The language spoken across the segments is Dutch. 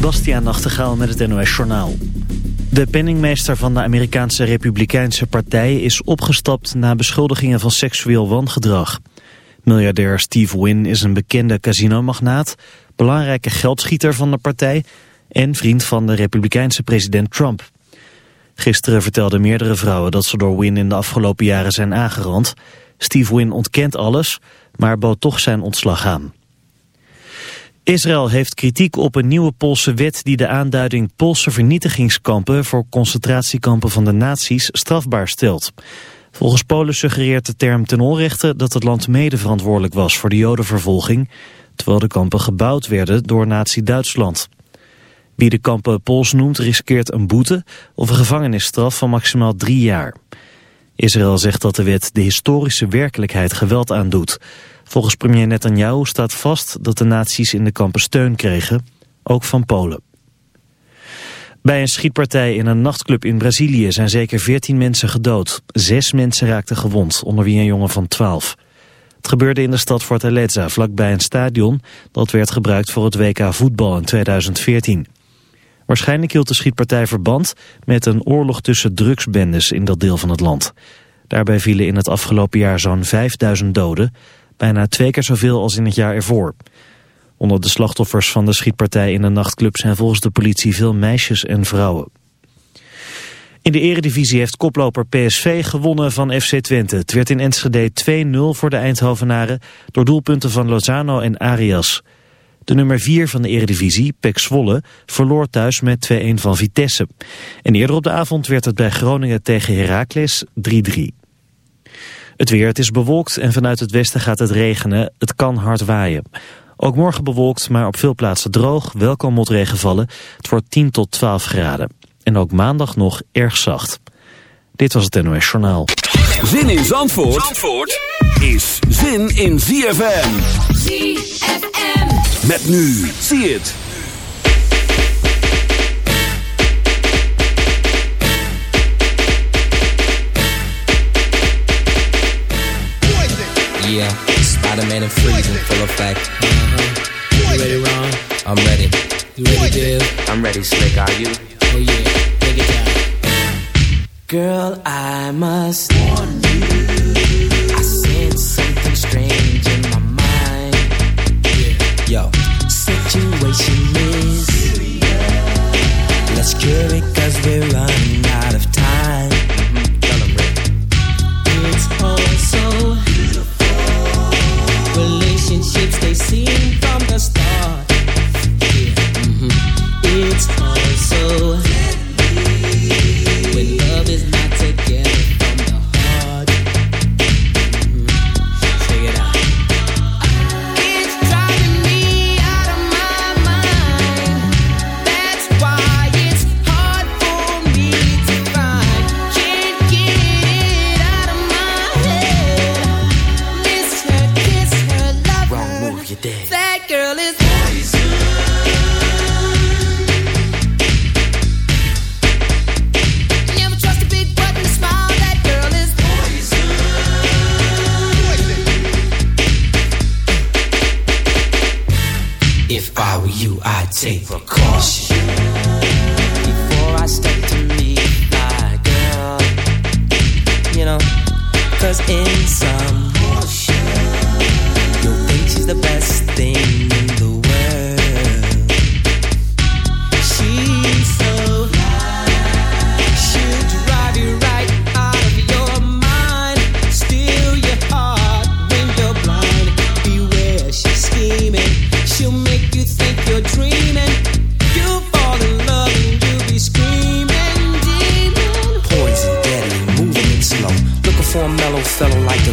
Bastiaan Nachtegaal met het NOS Journaal. De penningmeester van de Amerikaanse Republikeinse Partij is opgestapt na beschuldigingen van seksueel wangedrag. Miljardair Steve Wynn is een bekende casinomagnaat, belangrijke geldschieter van de partij en vriend van de Republikeinse president Trump. Gisteren vertelden meerdere vrouwen dat ze door Wynn in de afgelopen jaren zijn aangerand. Steve Wynn ontkent alles, maar bood toch zijn ontslag aan. Israël heeft kritiek op een nieuwe Poolse wet die de aanduiding Poolse vernietigingskampen voor concentratiekampen van de nazi's strafbaar stelt. Volgens Polen suggereert de term ten onrechte dat het land mede verantwoordelijk was voor de jodenvervolging, terwijl de kampen gebouwd werden door nazi-Duitsland. Wie de kampen Pools noemt riskeert een boete of een gevangenisstraf van maximaal drie jaar. Israël zegt dat de wet de historische werkelijkheid geweld aandoet. Volgens premier Netanyahu staat vast dat de nazi's in de kampen steun kregen, ook van Polen. Bij een schietpartij in een nachtclub in Brazilië zijn zeker 14 mensen gedood. Zes mensen raakten gewond, onder wie een jongen van 12. Het gebeurde in de stad Fortaleza, vlakbij een stadion dat werd gebruikt voor het WK voetbal in 2014. Waarschijnlijk hield de schietpartij verband met een oorlog tussen drugsbendes in dat deel van het land. Daarbij vielen in het afgelopen jaar zo'n 5000 doden, bijna twee keer zoveel als in het jaar ervoor. Onder de slachtoffers van de schietpartij in de nachtclub zijn volgens de politie veel meisjes en vrouwen. In de eredivisie heeft koploper PSV gewonnen van FC Twente. Het werd in Enschede 2-0 voor de Eindhovenaren door doelpunten van Lozano en Arias. De nummer 4 van de eredivisie, Pek Zwolle, verloor thuis met 2-1 van Vitesse. En eerder op de avond werd het bij Groningen tegen Heracles 3-3. Het weer, het is bewolkt en vanuit het westen gaat het regenen. Het kan hard waaien. Ook morgen bewolkt, maar op veel plaatsen droog. Wel kan motregen vallen. Het wordt 10 tot 12 graden. En ook maandag nog erg zacht. Dit was het NOS Journaal. Zin in Zandvoort, Zandvoort is zin in ZFM. ZFM. Met nu, zie het. Yeah, Spider-Man and Freeze in full effect. Uh-huh. You ready, Ron? I'm ready. You ready, Dave? I'm ready, Slick. Are you? Oh yeah, take it down. Girl, I must warn you. I sense something strange in my mind. Yeah. Yo. Situation is serious. Let's cure it cause we're running out of take precaution. before I step to meet my girl. You know, cause in some you'll think she's the best thing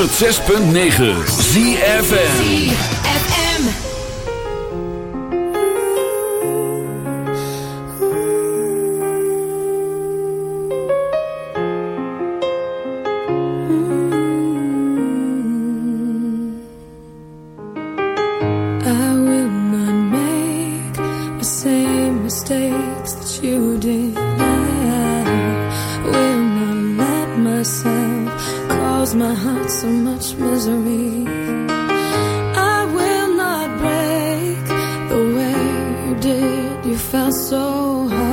106.9 ZFN did, you felt so high.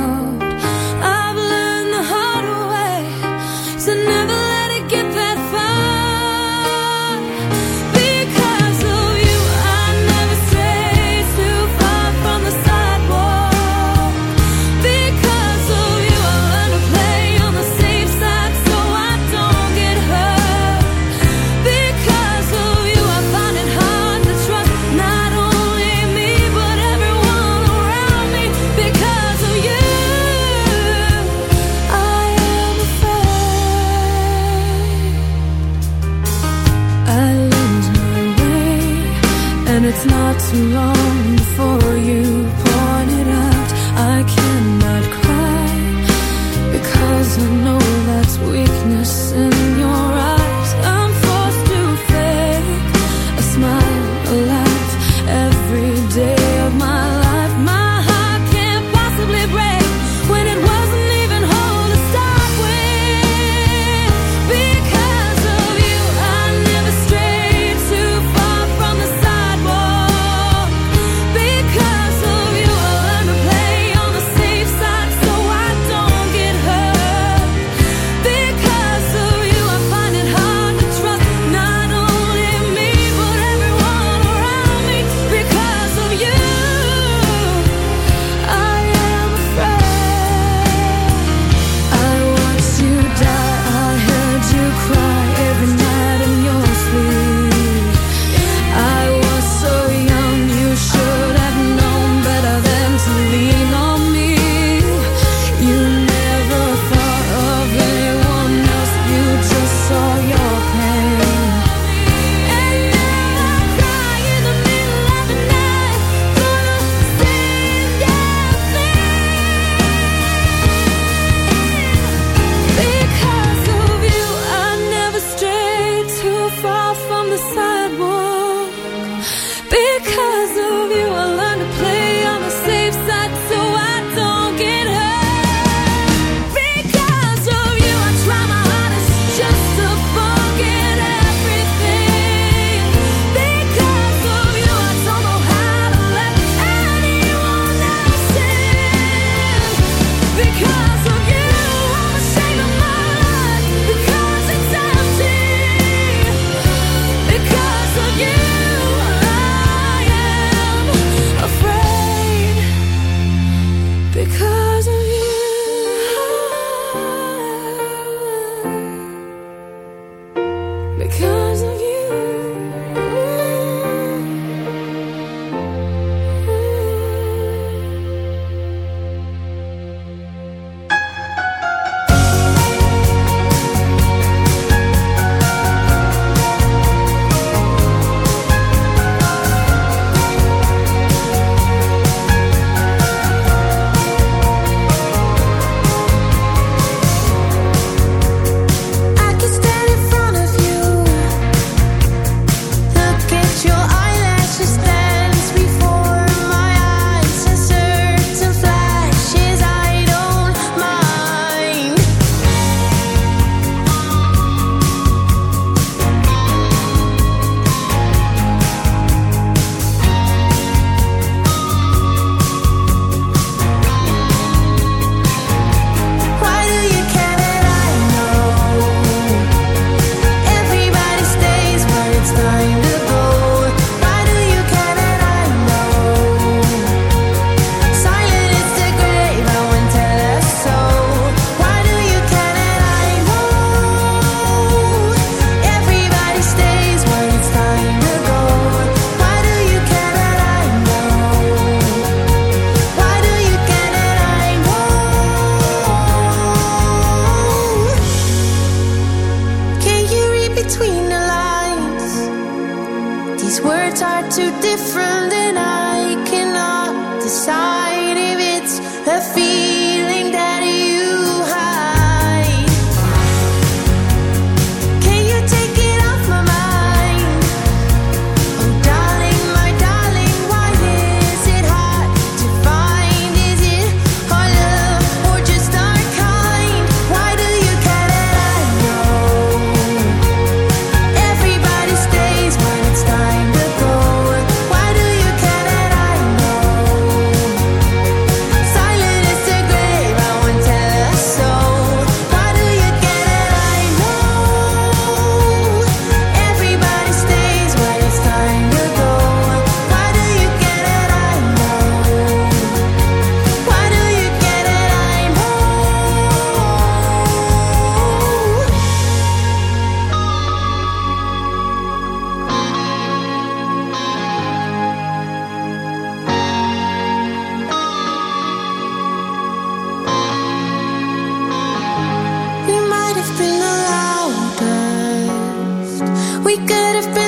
We could have been